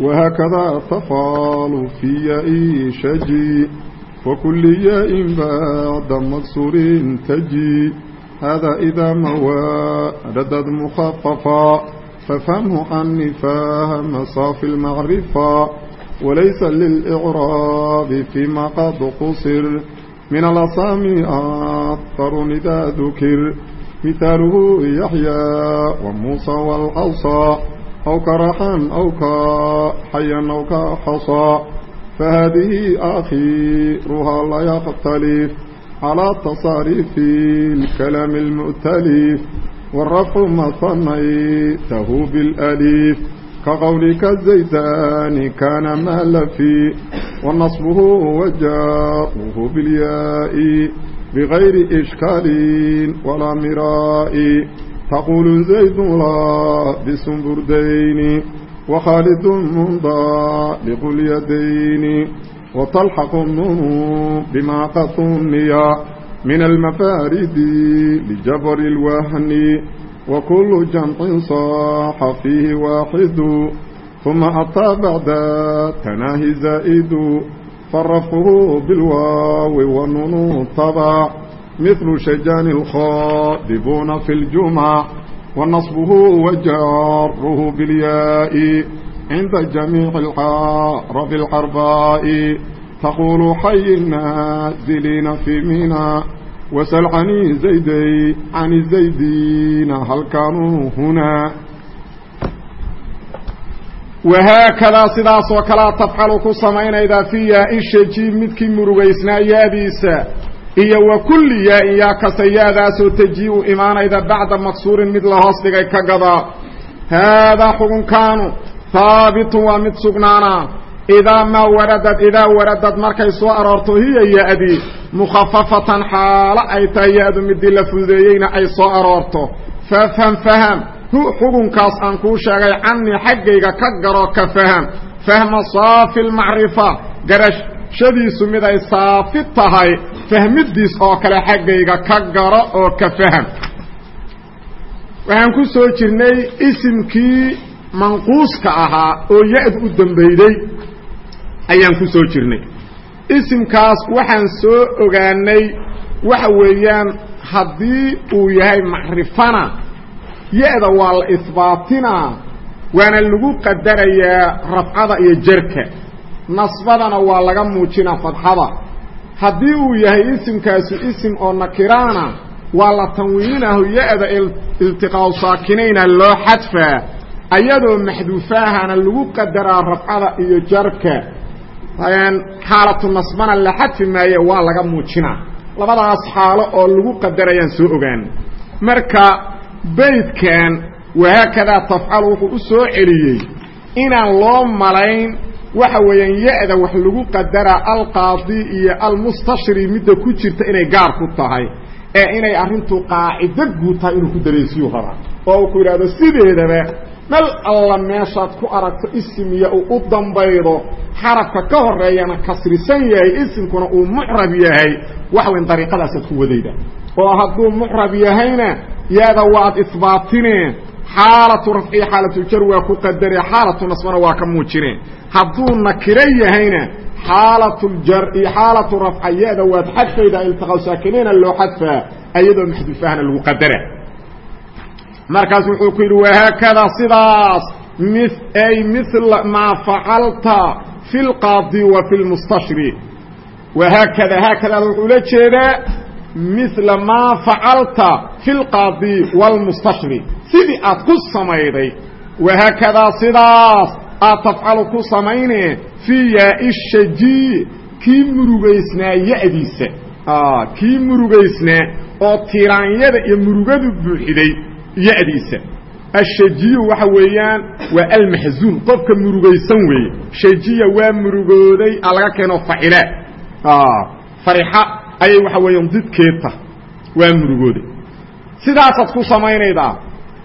وهكذا تفعل في ياء شجي وكل ياء بعد مكسور تجي هذا إذا ما وردد مخففا ففهمه عني فهم صافي المعرفة وليس للإعراب فيما قد قصر من الأصامي أكثر إذا ذكر مثاله يحيى وموسى والعصا أو كرحا أو كحيا أو كحصى فهذه آخرها لا يختلف على تصاريف الكلام المؤتلف والرفع ما صنيته بالأليف كقولك الزيتان كان مالفي ونصبه وجاؤه بالياء بغير إشكال ولا مراء تقول زيد لابس بردين وخالد منضالق اليدين وتلحق النون بما قطنيا من المفارد لجبر الوهن وكل جمع صاح فيه واحد ثم أتى بعد تناهي زائد فرفه بالواو والنون طبع مثل شجان الخاطبون في الجمع ونصبه وجاره بالياء عند جميع العرب الحرباء تقول حي النازلين في مينا وسل عن زيدي عن الزيدين هل كانوا هنا وهكذا sidaas oo kalea tafcalu ku samaynaydaa fi yaa-i shajiib midkii murugaysnaa yaadiisa iyo wa kulli yaa-in yaa kasta yaadaasoo tajii-u imaanayda bacda maksuurin mid la hoos dhigay ka gadaa haadaa xukunkaanu haabitun waa mid sugnaana. Idaa maa waradad idaa waradad markay soo aroorto hiya ya-dii mukhafafatan xaalo ay tahay ya-du midii la fududeeyeyna ay soo aroorto. Fafham faham hu xukunkaas aan kuu sheegay canii xaggayga ka garo ka faham. Fahma saafi lmacrifa garashadiisu mid ay saafi tahay fahmidiis oo kale xaggayga ka garo oo ka faham. Waxaan ku soo jirnay isimkii manquuska ahaa oo ya-du u dambeyday ayaan ku soo jirnay. Isimkaas waxaan soo ogaanay waxa weeyaan haddii uu yahay macrifana ya-da waa la isbaatinaa waana lagu qadarayaa rafcada iyo jerka nasbadana waa laga muujinaa fadxada haddii uu yahay isimkaasu isim oo nakiraana waa la tanwiinahu ya-da iltiqaau saakinayna loo xadfaa ayadoo maxduufaahana lagu qadaraa rafcada iyo jarka. Xaalatu nasbana la xadfi maaye waa laga muujinaa. Labadaas xaalo oo lagu qadarayaan soo ogaan. Marka beydkan wahaakadaa tafcal wuxuu u soo celiyey inaan loo malayn waxa weeyaan ya-da wax lagu qadaraa alqaadi iyo almustashri midda ku jirta inay gaar ku tahay ee inay arrintu qaacido guud tahay inuu ku dareysiyu rabaa oo uu ku yidhahdo sideedaba mal alla meeshaad ku aragto isimiya uu u dambaydo xarafka ka horeeyana kasrisan yahay isimkuna uu mucrab yahay. Waxa weyn dariiqadaasaad ku wadayda. Oo hadduu mucrab yahayna yaada waad isbaatineen xaalatu rafciyo xaalatu jar waa ku qadare xaalatu nasbana waa ka muujineen hadduu nakiro yahayna xaalatuljar iyo xaalatu rafca ya-da waad xadfaydaa iltiqaw saakineena loo xadfaa ayadoo maxduufahana lagu qadara markaas wuxuu ku yidhi wahaakada sidaas mi ay mila maa facalta fi lqaadi wa fi lmustashri wahaakada haakadaada wuxuu ula jeedaa mila maa facalta fi lqaadi wاlmustashri sidii aad ku samayday wahaakadaa sidaas aad tafcalu ku samaynee fii yaai kii murugaysnaa ya-diisa. Kii murugaysnaa oo tiraanyada iyo murugadu buuxiday ya-diisa. Ashajiyu waxa weeyaan waa almaxzuun qofka murugaysan weeye. Shajiya waa murugooday a laga keeno facila farixa ayay waxa weeyaan didkeedta waa murugooday sidaasaad ku samaynaydaa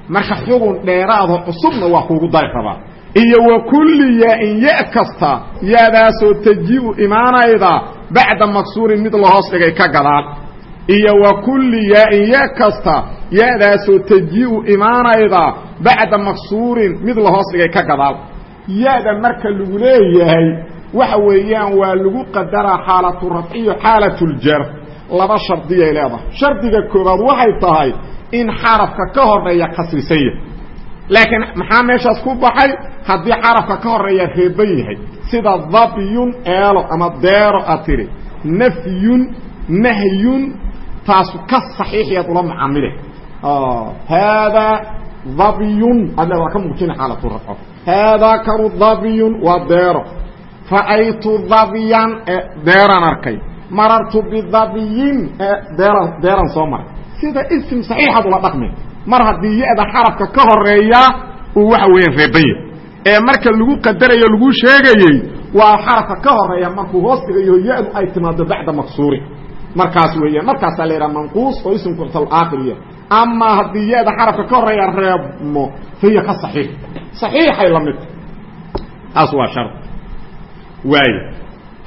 marka xugun dheeraado cusubna waa kuugu dari rabaa. Iyo wa kulli yaa-in ya kasta yaadaasoo taji-u imaanayda bacda maksuurin mid la hoos dhigay ka gadaal iyo wa kulli yaa-in ya kasta ya-daasoo taji-u imaanayda bacda maksuurin mid la hoos dhigay ka gadaal ya-da marka lagu leeyahay waxa weeyaan waa lagu qadaraa xaalatu rafciyo xaalatuljar laba shardiyay leedahay. Shardiga koobaad waxay tahay in xarafka ka horreeya kasrisan yahay laakiin maxaa meeshaas ku baxay? Haddii xarafka ka horreeya reeban yahay sida dabyun eelo ama deero aad nafyun nahyun taasu ka saxiixiyaad ula macaamile. Haadaa dabyun aad leeda waa ka muujina xaalatu rafco haadaa kanu dabyun waa deero ra'aytu dabyan deeraan arkay. Marartu bidabyin deeran deeran soo maray. Sida ism saxiixaad ula dhaqmi mar haddii ya-da xarafka ka horreeya uu waxa weeyaan reebanya ee marka lagu qadarayo lagu sheegayey waa xarafka ka horreeya markuu hoos dhigayo ya-du ay timaado bacda maksuuri markaas weeyaan markaasaa la yidhaha manquus oo ismku ictalaakhiriya amaa haddii ya-da xarafka ka horreeya reebmo fahiya ka saxiix. Saxiixay la mid. Taas waa shar waayo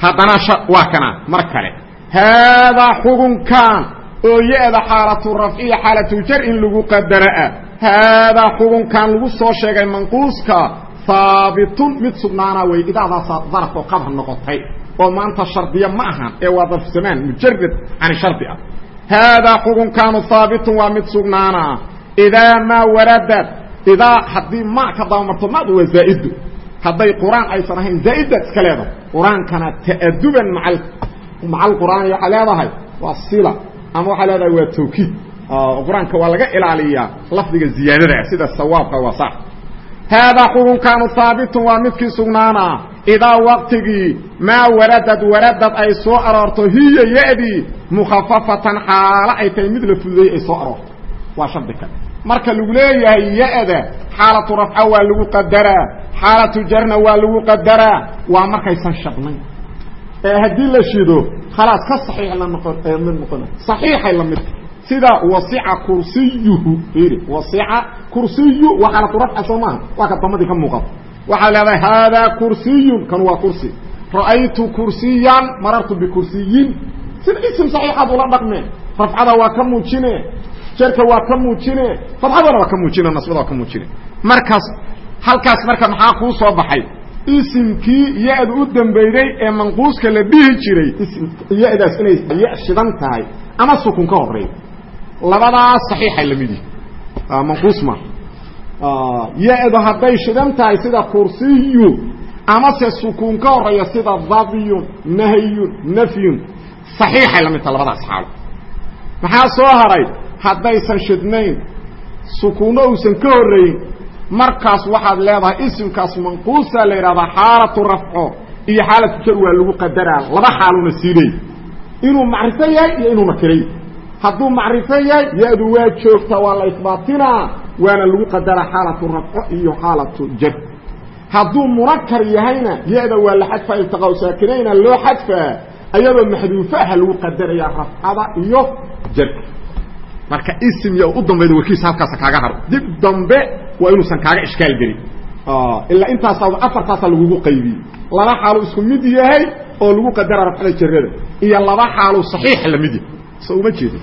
haddana waa kana mar kale. Haadaa xugunkan oo ya-da xaalatu rafciya xaalatujar in lagu qadaraa haadaa xugunkan lagu soo sheegay manquuska haabitun mid sugnaana wey idaadaasaa darafoo qabha noqotay. Oo maanta shardiya ma ahan ee waa darfu zamaan mujarad cani shardi ah. Haadaa xugunkaanu haabitun waa mid sugnaana idaa maa waradad idaa haddii ma ka dabamarto madu waa zaa'idu hadday qur'aan aysan ahayn zaa'iddaad iska leedahay. Qur'aankana ta'aduban maca alqur'aan waxaa leedahay waa sila ama waxaa leedahay waa tawkiid. Qur'aanka waa laga ilaaliyaa lafdiga ziyaadada ah sida sawaabka waa sax. Haadaa xukunkaanu haabitun waa midkii sugnaana idaa waqtigii maa waradad waradad ay soo aroorto hiya ya-dii mukhafafatan xaalo ay tahay mid la fududeeyey ay soo aroorto. Waa shardi kale marka lagu leeyahay ya-da rafca waa lagu qadaraa xaalatu jarna waa lagu qadaraa waa markaysan shadnayn ee haddii la shido khalaas ka saxiix la noqon mid noqona saxiixay la mid sida wasica kursiyuhu fiiri wasica kursiyu waa xaalatu rafca soo maaha. Waa ka ka muuqato waxaa leedahay haadaa kursiyun. Kan waa kursi. Ra'aytu kursiyan marartu bikursiyin sida ism saxiixaad ula dhaqmeen. Rafcada waa ka muujine jerka waa ka muujine fadxadana waa ka muujine nasbada waa ka muujine. Markaas halkaas marka maxaa kuu soo baxay? Isimkii ya-da u dambeyday ee manquuska la dhihi jiray. Ya-daas inay ya shidan tahay ama sukun ka horeeyo labadaas saxiixay la mid yihi manquus ma. Ya-da hadday shidan tahay sida kursiyu amase sukuun ka horreeya sida dabyun nahyun nafyun. Saxiixay la mid taha labadaas xaalo maxaa soo haray haddaysan shidnayn sukuunno uusan ka horreyn markaas waxaad leedahay isimkaas manquusa la yidhahdaa xaalatu rafco iyo xaalatu jar waa lagu qadaraa laba xaaluna siinay. Inuu macrifo yahay iyo inuu nakiray hadduu macrifo yahay ya-du waa joogta waa la isbaatinaa waana lagu qadaraa xaalatu rafco iyo xaalatu jar hadduu munakar yahayna ya-da waa la xadfaa iltiqaa saakinayna loo xadfaa ayadoo maxduufaha lagu qadarayaa rafcada iyo jarka marka ism ya u dambayda warkiisa halkaasa kaaga haro. Dib dambe waa inuusan kaaga ishkaal gelin. Ilaa intaasaa afartaasaa lagugu qaybiyey laba xaalu isku mid yahay oo lagu qadara rafcada jarada iyo laba xaalu saxiixa la mid yahay. So uma jeedin.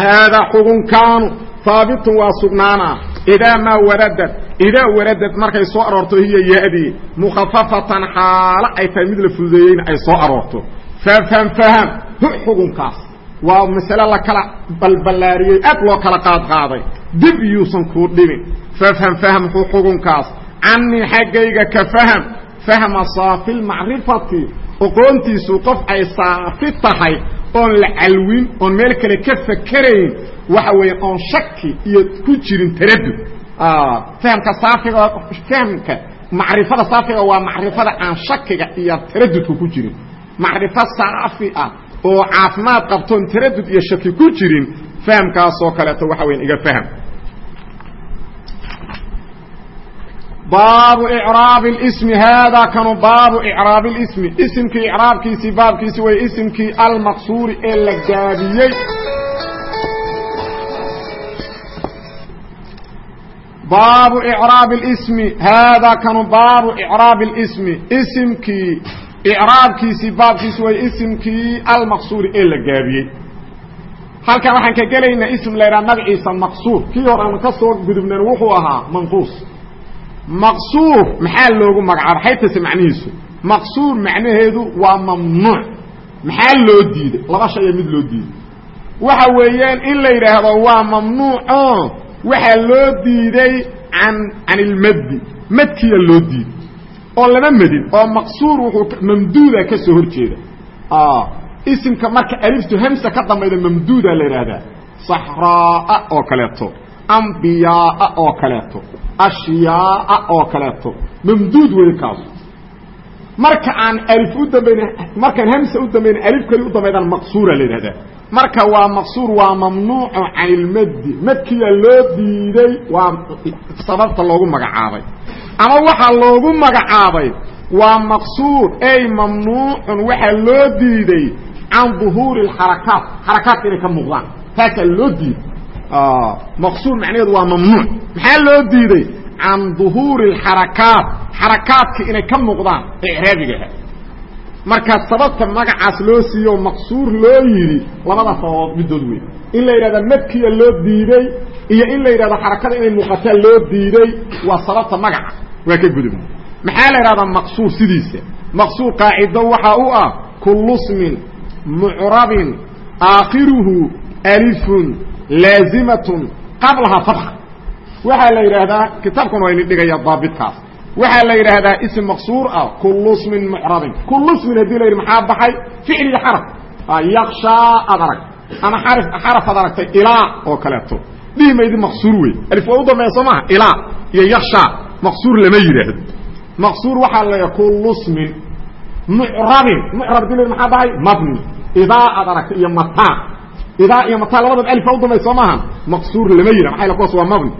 Haadaa xukunkaanu haabitun waa sugnaana. Idaa maa waradad. Idaa waradad markay soo aroorto hiya ya-dii mukhafafatan xaalo ay tahay mid la fududeeyeyna ay soo aroorto. Fafham faham. Hu xukunkaas waa masale la kala balballaariyey aad loo kala qaadqaaday dib yuusan kuu dhibin. Fafham faham hu xukunkaas. Canii xaggayga ka faham. Fahma saafi lmacrifati oqoontiisu qof ay saafi tahay oon la calwin oon meel kale ka fakerayn waxa weeye oon shaki iyo ku jirin taradud fahamka saafiga fahamka macrifada saafiga waa macrifada aan shakiga iyo taradudka ku jirin. Macrifo saafi ah oo caafimaad qabtoon taradud iyo shaki ku jirin fahamkaasoo kaleeto waxa weyan iga faham. Baabu icraab ismi haadaa kanu baabu icraab ismi. Isimkii icraabkiisii baabkiisi way isimkii almaqsuuri ee la gaabiyey. Baabu icraab ismi haadaa kanu baabu icraab اlismi isimkii icraabkiisii baabkiisi way isimkii almaqsuuri ee la gaabiyey. Halkan waxaan ka gelaynaa ism la ydhaha magaciisa maqsuur. Kii hor aan ka soo gudubnan wuxuu ahaa manquus. Maqsuur maxaa loogu magacaaba xaytase macnihiisu. Maqsuur macnaheedu waa mamnuuc. Maxaa loo diiday? Laba shaya mid loo diiday. Waxa weeyaan in la yidhaahdo waa mamnuuco waxaa loo diiday an can ilmaddi madkiya loo diiday oo lama medin oo maqsuur wuxuu mamduuda ka soo hor jeeda isimka marka aliftu hamsa ka dambayda mamduuda la yidhaahdaa saxraaa oo kaleeto ambiyaaa oo kaleeto ashyaaa oo kaleeto. Mamduud wey kaasu. Marka aan alif u dambayna markaan hamsa u dambayna alif keli u dambaydaan maqsuura la yidhahdaa marka waa maqsuur waa mamnuucu can ilmaddi madkiya loo diiday waa sababta loogu magacaabay ama waxaa loogu magacaabay waa maqsuur ay mamnuucun waxaa loo diiday can duhuuri اxarakaat xarakaadka inay ka muuqdaan. Taasaa loo diiday. Maqsuur macnaheedu waa mamnuuc. Maxaa loo diiday? Can duhuuri اxarakaat xarakaadka inay ka muuqdaan. Icraabigaha marka sababta magacaas loo siiyo maqsuur loo yidhi labada sababood midood wey in la yidhahda madkiya loo diiday iyo in la yidhahdo xarakada inay muuqataa loo diiday waa sababta magaca. Waa ka gudubna maxaa la yidhahdaa maqsuur sidiisa? Maqsuur qaacido waxaa u ah kullu smin mucrabin aakhiruhu alifun laazimatun qablaha fatxa waxaa la yidhaahdaa kitaabkan waa dhigaya daabitkaas waxaa la yidhaahdaa ism maqsuur ah kullu smin mucrabin kullu smin haddii la yidhi maxaa baxay? Ficli xaraf. Yakshaa aad arag. Ama xaraf aad aragtay ilaa oo kaleeto. Dhihi maydi maqsuur wey alif waa u dambeeya soo maha ilaa iyo yakshaa maqsuur lama yidhaahdo. Maqsuur waxaa la yidhaha kullu smin mucrabin mucrab haddii la yidhi maxaa baxay? Mabni. Idaa aad aragtay iyo mataa idaa iyo mataa labadaba alif waa u dambeya soo maaha? Maqsuur lama yidhah maxaa kuwaas waa mabni?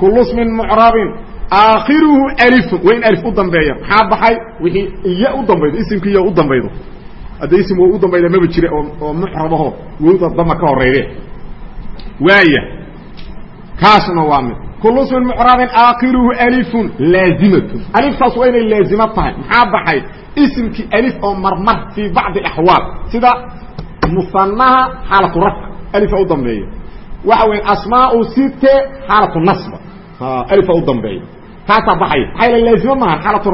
Kullu smin mucrabin aakhiruhu alifun waa in alif u dambeeya. Maxaa baxay? Wixii iyo u dambaydo isimkii iyo u dambaydo. Hadda ism u dambayda maba jire oo mucrabaho wowda dama ka horeyde waaya kaasna waa mid. Kullu smin mucrabin aakhiruhu alifun laazimatun. Aliftaas waa inay laazimo tahay. Maxaa baxay? Isimkii alif oo marmar fii bacdi axwaal sida musanaha xaalatu rafc alifa u dambeeya. Waxa weya asmaau site xaalatu nasba alifa u dambeeya taasaa baxaya maxaa yal laazimo maaha xaalatu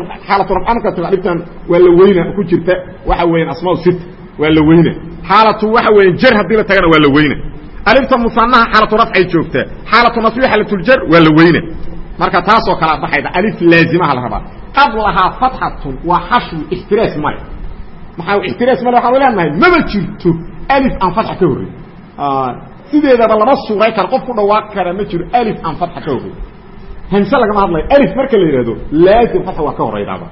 rafca markaa tago aliftan waa la weyna ku jirta. Waxa weeyaan asmaau sit waa la weyna. Xaalatu waxa weya jar haddii la tagana waa la weyna. Alifta musanaha xaalatu rafcay joogtaa xaalatu nasbi xaalatuljar waa la weyna. Marka taasoo kalea baxayda alif laazimaha la rabaa. Qablahaa fatxatun waa xashwi ixtiraas male. Maxaa ixtiraas male waxaan leenahay? Maba jirto alif aan fatxa ka horrey sideedaba lama suuray karo. Qof ku dhawaaqi kara ma jiro alif aan fatxa ka horrey hamse lagama hadlayo. Alif marka la yidhahdo laazim fatxa waa ka horraydaaba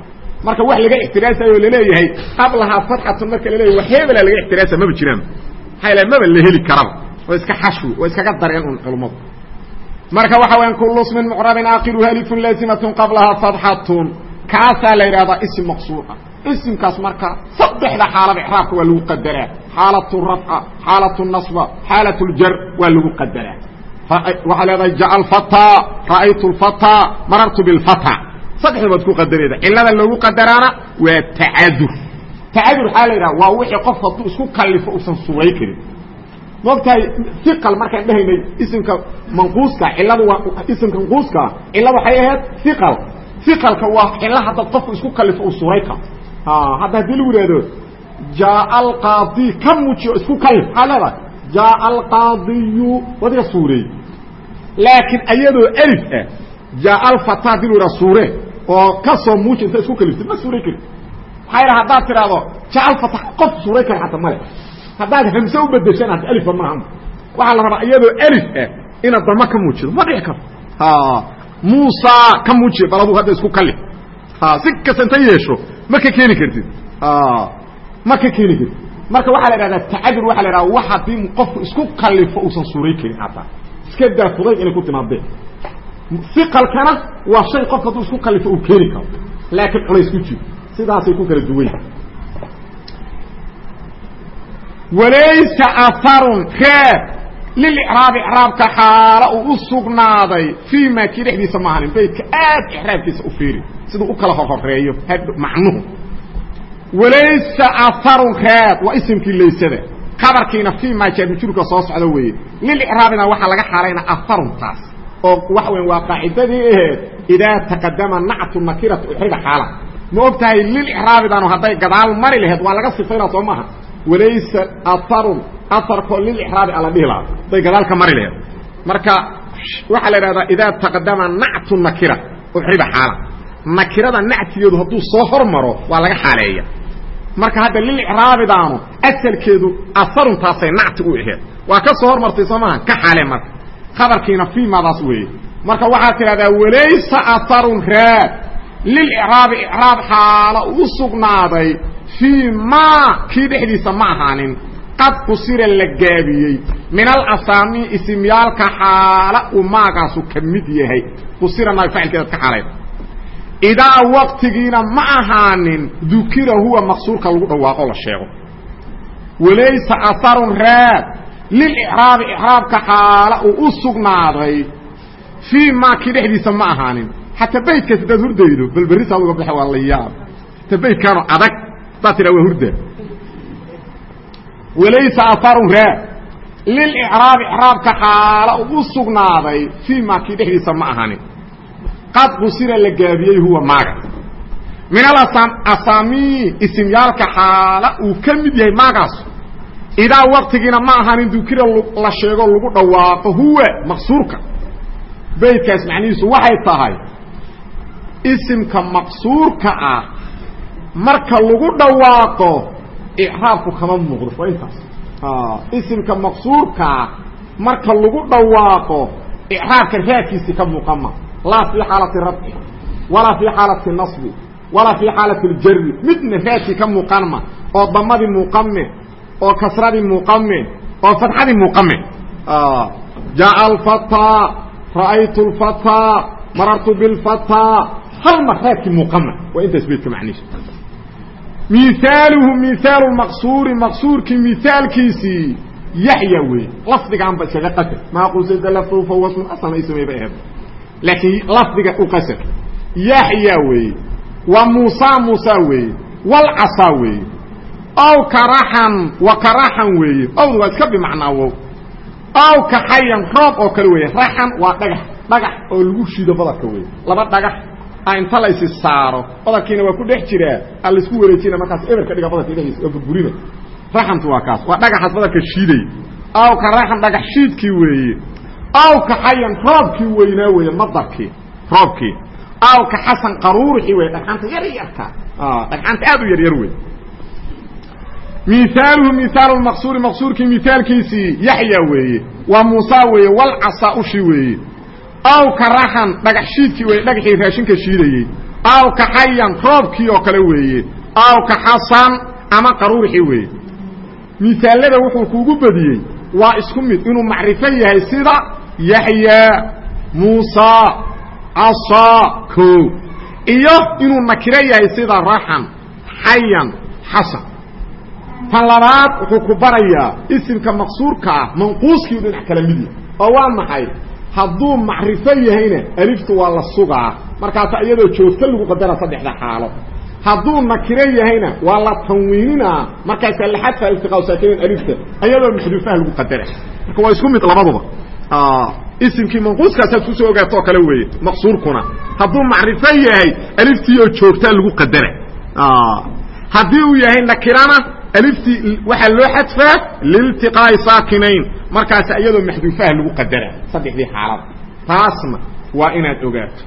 marka wax laga ixtiraasayo la leeyahay qablahaa fatxatun marka la leeyahay wax heebela laga ixtiraasa maba jiraan. Yal maba la heli karaba waa iska xashwi waa iskaga dareen un culummadu marka waxa weyaan kullu smin mucrabin aakiruhu alifun laazimatun qablahaa fatxatun. Kaasaa la yidhahdaa isim maqsuur ah isimkaas marka saddexda xaalada icraabka waa lagu qadaraa. Xaalatu rafca xaalatu nasba xaalat ljar waa lagu qadaraa waxaa leedahay ja'a alfataa ra'aytu lfataa marartu bilfata saddexda baad ku qadarayda cilada loogu qadaraana waa tacadur tacadur waxaa la yidhaha waa wixii qof hadduu isku kallifo uusan suray karin. Moogtahay iqal markaan dhehaynay isimka manquuska ciladu waa isimka manquuska cilada waxay ahayd iqal iqalka waa cilo haddaad qofku isku kallifo uu suray karo. Hadda haddii lagu yidhahdo jaaa alqaadi ka muujiyo isku kallif. Maxaa leedahay jaaa alqaadiyu wadiga suureey laakiin ayadoo alif ah jaaa alfata haddii lu yidhaha suure oo ka soo muuji inta isku kaliftid ma suuray karin maxaa yidhaha haddaad tidhaahdo jaa alfata qof suuray kara xataa male haddaad hamse u bedeshaan hadda alifba maaha waxaa la rabaa iyadoo alif ah inaad dama ka muujido ma dhici karto muusa ka muujiya bal aduu hadda isku kallif si kasta inta yeesho ma ka keeni kartid ma ka keeni kartid marka waxaa la idhahdaa tacadur waxa la idhahda wax haddii qofku isku kallifo uusan suuray karin xataa iska daa fudayd inay ku timaadeen. Iqalkana waa shay qof hadduu isku kalifo uu keeni karo laakiin culays jiro. Sidaasay ku kala duwan walaysa aharun reeb lilicraabi icraabka xaalo uu u sugnaaday fii kii dhexdiisa ma ahanin baydka aad icraabkiisa u fiiri. Siduu u kala horhoreeyo macnuhu walaysa aharun reeb waa isimkii laysada. Kabarkiina fii maa jaarmijurka soo socda weeye. Lilicraabina waxaa laga xaalayna aharuntaas oo waxa weya waa qaacidadii aheed idaa taqadama nactu nakirati uxriga xaala. Ma og tahay lilicraabidaanu hadday gadaal mari laheed waa laga sifaynaa soo maaha. Walaysa aharun aharkoo lilicraabi ala dhihi lahaa hadday gadaal ka mari laheed. Marka waxaa la idhahdaa idaa taqadama nactu nakira uxriga xaala nakirada nactigeedu hadduu soo hormaro waa laga xaaleeya. Marka hadda lilicraabidaanu asalkeedu aharuntaasay nacti u aheed waa ka soo hormartay soo maaha ka xaalee marka. Abarkiina fiimadaas weeye. Marka waxaad tidhahdaa walaysa aharun raad. Lilicraabi icraab xaalo u sugnaaday fii maa kii dhexdiisa ma ahaanin. Qad qusira la gaabiyey. Min alasaami isimyaalka xaala uu maagaasu ka mid yahay. Qusirana facilkeedaad ka xaalayda idaa waqtigiina ma ahaanin dukira huwa maqsuurka lagu dhawaaqo la sheego. Walaysa aharun raad. Lilicraabi icraabka xaala uu u sugnaaday fii maa kii dhexdiisa ma ahaanin. Xataa baydkaas hadaad hurdaydo bal berrisaad uga baxa waa la yaab. Ta baydkaanu adag hadaad tidha waa hurda. Walaysa aharun raad. Lilicraabi icraabka xaala uu u sugnaaday fii maa kii dhexdiisa ma ahaanin qad qusira la gaabiyey huwa maaga. Min alasaamii isimyaalka xaala uu ka mid yahay maagaas idaa waqtigiina ma ahanin dukira la sheego lagu dhawaaqo huwa maqsuurka. Baydkaas macnihiisu waxay tahay isimka maqsuurka ah marka lagu dhawaaqo icraabku kama muuqdo waa intaas. Isimka maqsuurkaa marka lagu dhawaaqo icraabka raadkiisi ka muuqama laa fii xaalati rafci walaa fii xaalati nasbi walaa fii xaalati ljari midna raadkii ka muuqanma oo damadii muuqame oo kasradii muuqame oo fatxadii muuqame jaa alfataa ra'aytu lfataa marartu bilfataa hal mar raadkii muuqama waa intaas beydka macnihiisu miaaluhu miaalu maqsuuri maqsuurkii miaalkiisii yaxya wey lafdigaanba iskaga qasar maa qusida laftufa wasmun asana ismay bay aheed laakiin lafdiga u qasar yaxya weeye wa muusa muusa weeye walcasaa weeye ow karaxan wa karaxan weeye owda waa iska bimacnaa wow ow kaxayan roob oo kale weeye raxan waa dhagax dhagax oo lagu shido badalka weeye laba dhagax a inta la saaro. Badalkiina waa ku dhex jiraa a la isku wareejina markaas eber ka dhiga badalka dhexdiisa oo burburina raxantu waa kaas waa dhagaxaas badalka shiiday. Ow karaxan dhagax shiidkii weeye ow kaxayan roobkii weynaa weeye madarkii roobkii. Ow kaxasan qaruurixii weye dhagxaanta yar yarka dhagxaanta aad u yar yar wey miaaluhu miaalu maqsuuri maqsuurkii miaalkiisii yaxya weeye. Waa muusa weeye walcasaa ushi weeye. Aw karaxan dhagax shiidkii weye dhagaxii raashinka shiidayey. Aw kaxayan roobkii oo kale weeye. Aw kaxasan ama qaruurixii weeye. Misaalada wuxuu kuugu badiyey waa isku mid inuu macrifo yahay sida yaxya muusa casaa ko. Iyo inuu nakiro yahay sida raxan xayan xasan. Tan labaad wuxuu ku barayaa isimka maqsuurka ah manquuskii dhinac kala mid yahay. Oo waa maxay? Hadduu macrifo yahayna aliftu waa la sugaa. Markaasa iyadoo joogto lagu qadara saddexda xaalo. Hadduu nakiro yahayna waa la tanwiininaa. Markaasaa la xadfa iltiqaa saakinin alifta iyadoo maxduufaha lagu qadara. Marka waa isku mid labaduba isimkii manquuskaasaad ku soo ogaato oo kale weeye maqsuurkuna hadduu macrifo yahay aliftii oo joogtaa lagu qadara haddii uu yahay nakirana aliftii waxaa loo xadfaa liltiqaa'i saakinayn markaas iyadoo maxduufaha lagu qadara saddexdii xaalad taasna waa inaad ogaato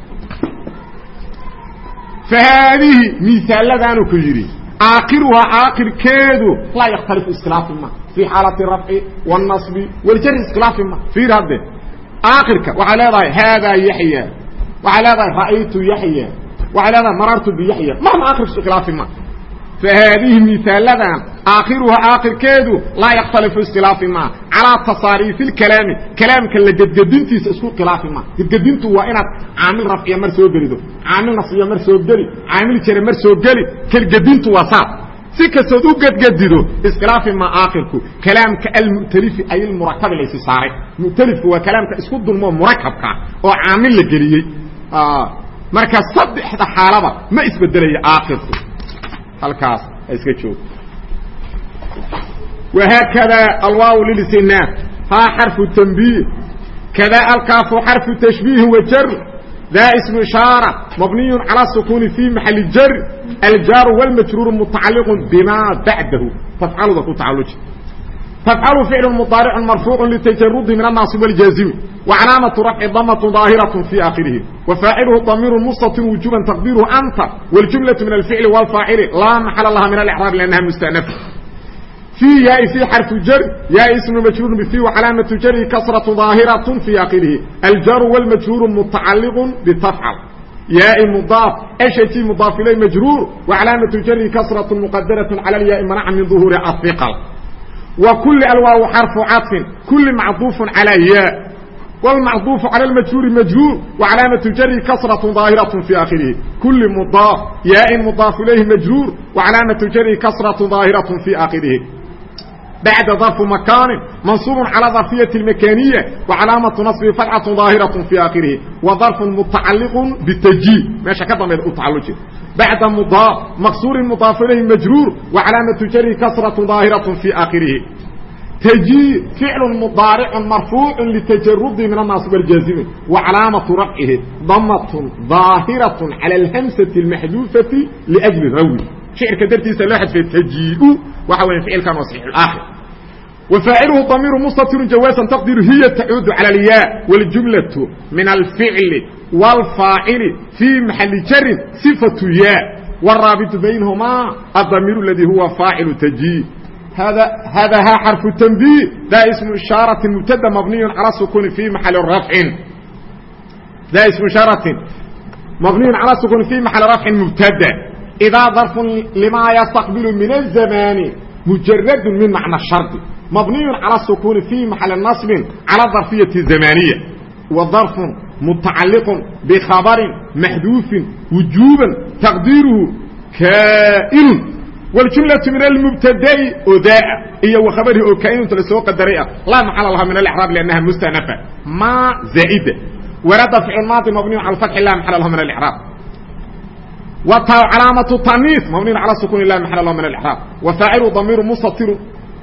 fa haadihi miisaaladaanu ku yidhi aakiruhaa aakirkeedu laa yakhtalifu iskhilaafi ma fii xaalati rafci wاnasbi waljari iskhilaafi ma fiir hadde aakirka waxay leedahay haadaa yaxya waxay leedahay ra'aytu yaxya waxay leedahay marartu biyaxya marna aakirku iskhilaafi ma fa haadihi miisaaladan aakhiruha aakhirkeedu laa yakhtalifu iskilaafi maa calaa tasaariifi lkalaami kalaamka la gedgedintiisa isku khilaafi maa gedgedintu waa inaad caamil rafciya mar soo gelido caamil nasbiya mar soo geli caamil jare mar soo geli kelgedintu waa saas si kastood u gedgedido iskhilaafi maa aakhirku kalaamka almu'talifi ay ilmurakabi laysi saaray mu'talifku waa kalaamka isku dulmoo murakabka oo caamil la geliyey marka saddexda xaalaba ma isbedelaya aakhirku halkaas ha iska joog وhkda alwaaw lilsinaaf haa xarفu تنbih kada alkaafu xarفu تشhبيhi وjr da sم iشhاaرة مبنiy عalى السkون في محaل jr الjاar والmajrوur متacaliq bma baعdahu tfcalda ku tacaluji تfcl فicل مضاaرع مرفوع لتجرد min الناaصب والجاaزم وعلاaمة رفع ضمة ظاahiرة في آkخhiرihi وفاaعلهu ضمير مsطر وuجوبا تقديره أnت والجuملة من الفعل والفاaعل لا محل لha من الإعراب لأنha مستأنفة i yaai fi xarfu jari yaa ismu majruurun bifi wacalaamatu jari kasratu daahiratu fii akhirihi aljaru wlmajhuuru mutacaliqun bitafcal yaai mudaaf ashati mudaaf ilay majruur wacalaamatu jari kasratu muqadaratun cala lyaai manaca min duhuuri ahiqal wa kulli alwaaw xarfu cadfin kulli macduufun calaa ya wlmacduufu cala majhuuri majhuur wacalaamatu jari kasratu daahiratu fii akhirihi kulli mudaaf yaai mudaaf ilayhi majruur wacalaamatu jari kasratu daahiratu fii akhirihi بعد ظرف مكان منصوب على ظرفية المكانية وعلامة نصب فتحة ظاهرة في آخره وظرف متعلق بالتجيء ماشي كده ما تعلق بعد مضاف مكسور مضاف إليه مجرور وعلامة جره كسرة ظاهرة في آخره تجيء فعل مضارع مرفوع لتجرد من الناصب الجازم وعلامة رفعه ضمة ظاهرة على الهمسة المحذوفة لأجل الروي شعر كدرتيس لحد في التجيء وحو فعل كان وصحيح الآخر وفاعله ضمير مستتر جوازا تقدير هي تعود على الياء والجملة من الفعل والفاعل في محل جر صفة ياء والرابط بينهما الضمير الذي هو فاعل تجيء هذا هذا ها حرف التنبيه ده اسم إشارة مبتدا مبني على السكون في محل رفع ده اسم إشارة مبني على السكون idaa darfun limaa yastaqbilu min azamaani mujaradun min macna shardi mabniyun cala sukuuni fii maxali nasbin cala darfiyati zamaniya wa darfun mutacalliqun bikhabarin maxduufin wujuuban taqdiiruhu kaa'inun waljumlatu min almubtada'i odaa iyo wa khabarihi oo kaa'inunta la soo qadaray ah laa maxala laha min alexraab liannaha mustanafa maa zaa'ida warada ficilmaadi mabniyun cala fatxi laa maxala laha min alexraab وتاء علامة التانيث مبني على السكون لا محل له من الإعراب وفاعله ضمير مستتر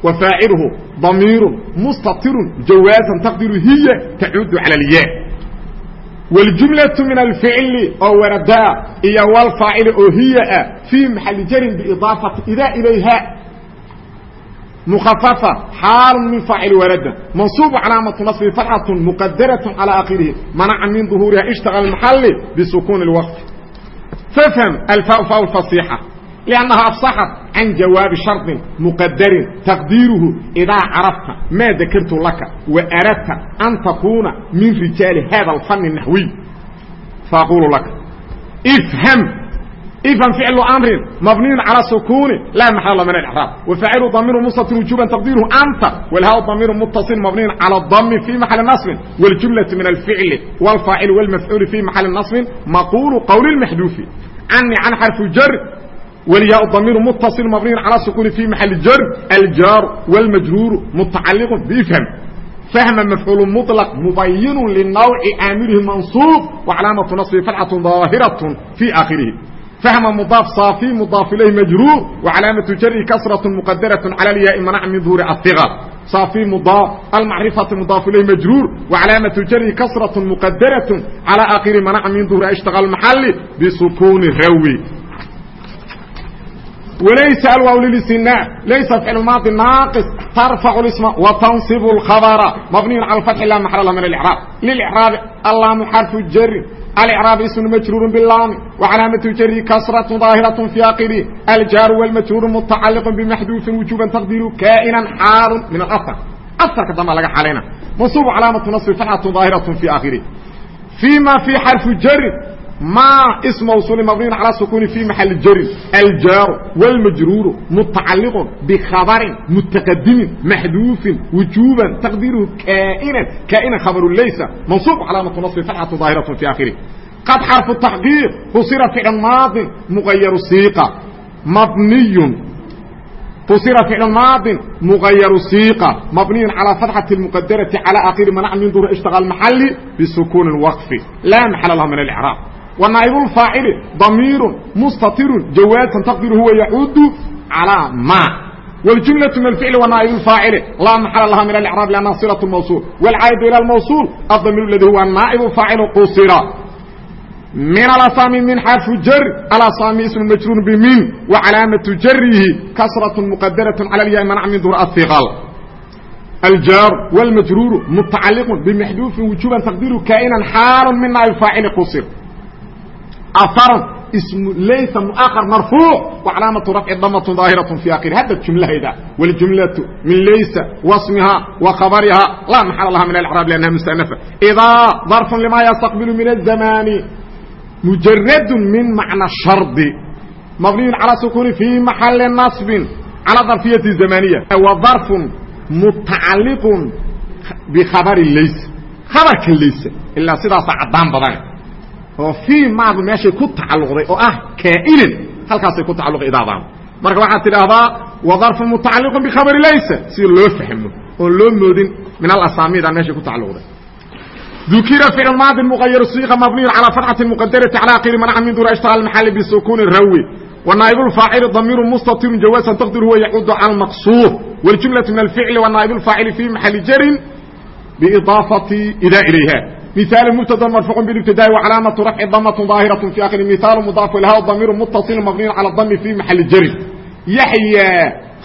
وفاعله ضمير مستتر جوازا تقدر هي تعود على الياء والجملة من الفعل أو ورداء هي والفاعل أو هي في محل جر بإضافة إذا إليها مخففة حال من فاعل ورد منصوب علامة نصب فتحة مقدرة على آخره منع من ظهورها اشتغل المحل بسكون الوقف فافهم الفاء فاء الفصيحة لأنها أفصحت عن جواب شرط مقدر تقديره إذا عرفت ما ذكرت لك وأردت أن تكون من رجال هذا الفن النحوي فأقول لك افهم افهم فعل أمر مبني على سكون لا محل من الإعراب وفعل ضمير مستتر وجوبا تقديره أنت والهاء ضمير متصل مبني على الضم في محل نصب والجملة من الفعل والفاعل والمفعول في محل نصب مقول قول المحذوف عني عن حرف جر والياء الضمير متصل مبني على سكون في محل جر الجار والمجرور متعلق بفهم فهم مفعول مطلق مبين للنوع آمره منصوب وعلامة نصبه فتحة ظاهرة في آخره فهم مضاف صافي مضاف إليه مجرور وعلامة جره كسرة مقدرة على الياء منع من ظهور الثغر صافي مضاف المعرفة مضاف إليه مجرور وعلامة جره كسرة مقدرة على آخر منع من ظهور اشتغل المحل بسكون الروي وليس الواو للاستثناء ليس فعل الماضي ناقص ترفع الاسم وتنصب الخبر مبني على الفتح لا محل له من الاعراب للاعراب اللام حرف الجر الاعراب اسم مجرور باللام وعلامه جره كسره ظاهره في اخره الجار والمجرور متعلق بمحذوف وجوبا تقديره كائنا حال من الاثر اثر كما لغا حالنا منصوب علامه نصب فتحه ظاهره في اخره فيما في حرف الجر ma ism mawsuuli mabniyun calaa sukuuni fi maxali jarin aljaaru wاlmajruuru mutacaliqun bikhabarin mutaqadimin maxduufin wujuuban taqdiiruhu kaa'inan kaa'inan khabaru laysa mansuub calaamatu nasbi fatxatu daahiratu fi akhirih qad xarfu taxqiiq fusira ficl maadin muqayaru siiqa mabniyun فsر فعل ماaض مغyر صيقة مبني على فتحة المقدرة على آخر منع من ظهر اشتغل محل بسكون الوقف لا محل لها من الإعراب ونائب الفاعل ضمير مستطر جواaزا تقدر هو يعود على ما والجملة من الفعل ونائب الفاعل لا محل لها من الإعراب لأنها صلة الموصول والعائد إلى الموصول الضمير الذي هو نائب فاعل قصر من الأصامي من حرف جر الأصامي اسم مجرور بمن وعلامة جره كسرة مقدرة على الياء منع من ظهور الثقل الجار والمجرور متعلق بمحذوف وجوبا تقديره كائنا حال من نائب فاعل قصر أثر اسم ليس مؤخر مرفوع وعلامة رفع ضمة ظاهرة في آخر هذا الجملة هذا والجملة من ليس واسمها وخبرها لا محل لها من الإعراب لأنها مستأنفة إذا ظرف لما يستقبل من الزمان مجرد من معنى الشرط مبني على سكون في محل نصب على ظرفية الزمانية وظرف متعلق بخبر ليس خبر ليس إلا سيدا سعدان بدن وفي معض ماشي كنت تعلق ذي وآه كائن هل كاسي كنت تعلق إضافة مركب واحد تلاحظا وظرف متعلق بخبر ليس سير لو فهمه ولو مودين من الأسامي ده ماشي كنت تعلق ذي ذكر فعل الماضي المغير الصيغه مبني على فتحه المقدره على اخر منع من دون اشتغل المحل بسكون الروي والنائب الفاعل ضمير مستتر جوازا تقدر هو يعود على المقصور والجمله من الفعل والنائب الفاعل في محل جر باضافه الى اليها مثال مبتدا مرفوع بالابتداء وعلامه رفع ضمه ظاهره في اخر مثال مضاف الها ضمير متصل مبني على الضم في محل جر يحيى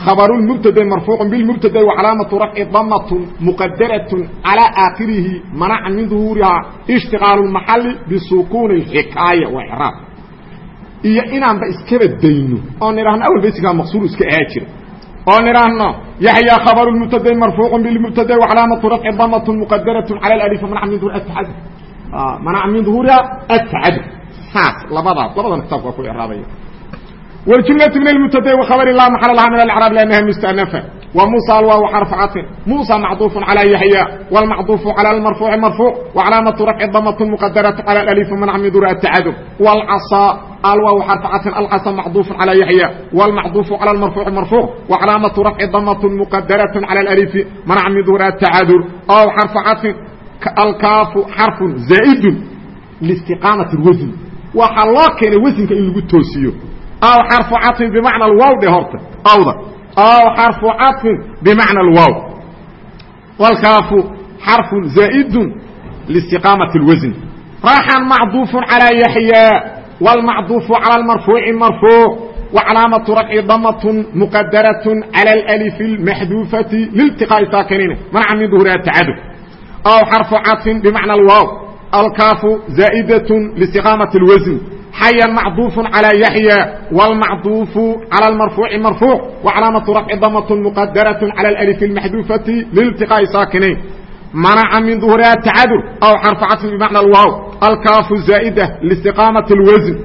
خبر المبتدا مرفوع بالمبتدا وعلامة رفع ضمة مقدرة على آخره منع من ظهورها اشتغال المحل بسكون الحكاية وإعراب iyo inaan ba iskaba dayno oo niraahno awal baysiga maqsuur iska aajir oo nidhaahno yaxya khabaru mubtadai marfuucu bilmubtada wacalaamatu rafci damatu muqadaratu cala alif mana min duhuri ataad ah, mana min duhuuriha atacadu saas labadaas labadan kitaabka waa ku raabaya wljumlatu min almubtada wa khabari la maxala laha min alacraab liannaha mustanafa وموسى الواو حرف عطف موسى معطوف على يحيى والمعطوف على المرفوع مرفوع وعلامة رفع ضمة مقدرة على الألف من عم يدور التعادل والعصا الواو حرف عطف العصا معطوف على يحيى والمعطوف على المرفوع مرفوع وعلامة رفع ضمة مقدرة على الألف من عم يدور التعادل أو حرف عطف الكاف حرف زائد لاستقامة الوزن وحلاك الوزن كإن لقد توسيه أو حرف عطف بمعنى الواو ده هرت أو ده أو حرف عطف بمعنى الواو والكاف حرف زائد لاستقامة الوزن راحا معضوف على يحيى والمعضوف على المرفوع مرفوع وعلامة رفع ضمة مقدرة على الألف المحذوفة لالتقاء ساكنين منع من ظهورها التعادل أو حرف عطف بمعنى الواو الكاف زائدة لاستقامة الوزن حيا معطوف على يحيى والمعطوف على المرفوع مرفوع وعلامة رفع ضمة مقدرة على الألف المحذوفة لالتقاء ساكنين منع من ظهورها التعادل أو حرف عطف بمعنى الواو الكاف الزائدة لاستقامة الوزن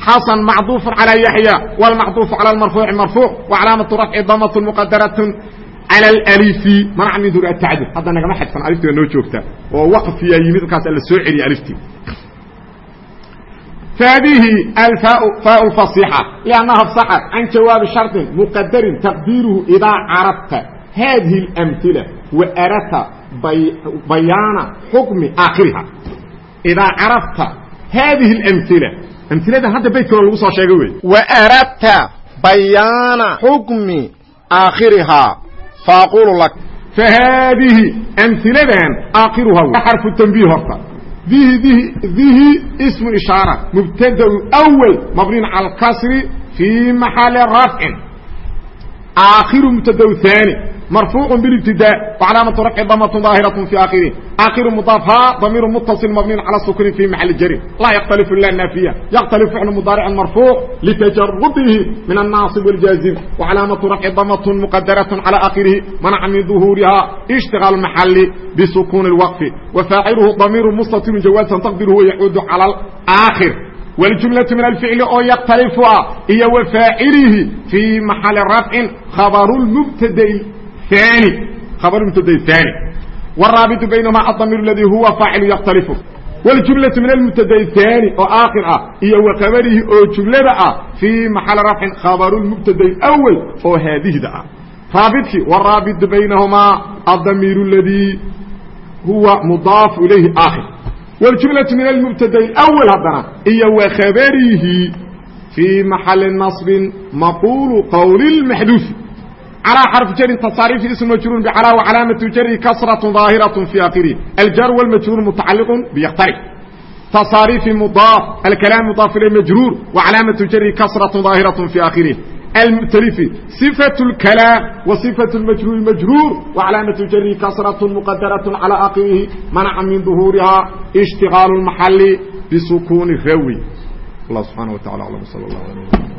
حسن معطوف على يحيى والمعطوف على المرفوع مرفوع وعلامة رفع ضمة مقدرة على الألف منع من ظهورها التعادل هذا نجمع حدثا ألفتي ونو جوكتا ووقف يا يميد كاس السوعري ألفتي فهذه الفاء فاء الفصيحة لأنها فصحت عن جواب شرط مقدر تقديره إذا عرفت هذه الأمثلة وأردت بي بيان حكم آخرها إذا عرفت هذه الأمثلة أمثلة هذا بيت كنا لغوصة شاقوي وأردت بيان حكم آخرها فأقول لك فهذه أمثلة آخرها حرف التنبيه هرطة ذه ذه dihi ismu ishaara. Mubtadau awel mabniin cala alkasri fii maxali rafcin aakhiru mubtadau haani مرفوع بالابتداء وعلامة رفع ضمة ظاهرة في آخره آخر مضافها ضمير متصل مبني على السكون في محل جر لا يختلف إلا النافية يختلف فعل مضارع مرفوع لتجرده من الناصب والجازم وعلامة رفع ضمة مقدرة على آخره منع من ظهورها اشتغال المحل بسكون الوقف وفاعله ضمير مستتر جوازا تقدره يعود على الآخر والجملة من الفعل oo يkتلف iyo وفاaعله في محل رفع خبر المبتd الثاني خبر المبتd الثاني والرابط بينهما الضمير الذي هو فاعل يkتلف والجملة من المبتd الثاني oo آkر ah iyo وkبرhi oo جuملada ah في محل رفع خبر المبتd الأول oo hاadihda ah rاaبطki والرابط بينهما الضمير الذي هو مضاaف إليه آkر والجملة من المبتدا الأول هdna iyo وkبرhi في محل نصب مقول qول المحdوث على حرف جر تصاريف اسم مجrور بعlى وعلامة جر كسرة ظاهرة في آخره الجر والمجrور متعلق بيkترف تصاريف مضاف الكلام مضاف إليه مجrور وعلامة جر كسرة ظاهرة في آخره المؤتلف صفة الكلام وصفة المجرور مجرور وعلامة جره كسرة مقدرة على آخره منع من ظهورها اشتغال المحل بسكون الروي الله سبحانه وتعالى أعلم صلى الله عليه وسلم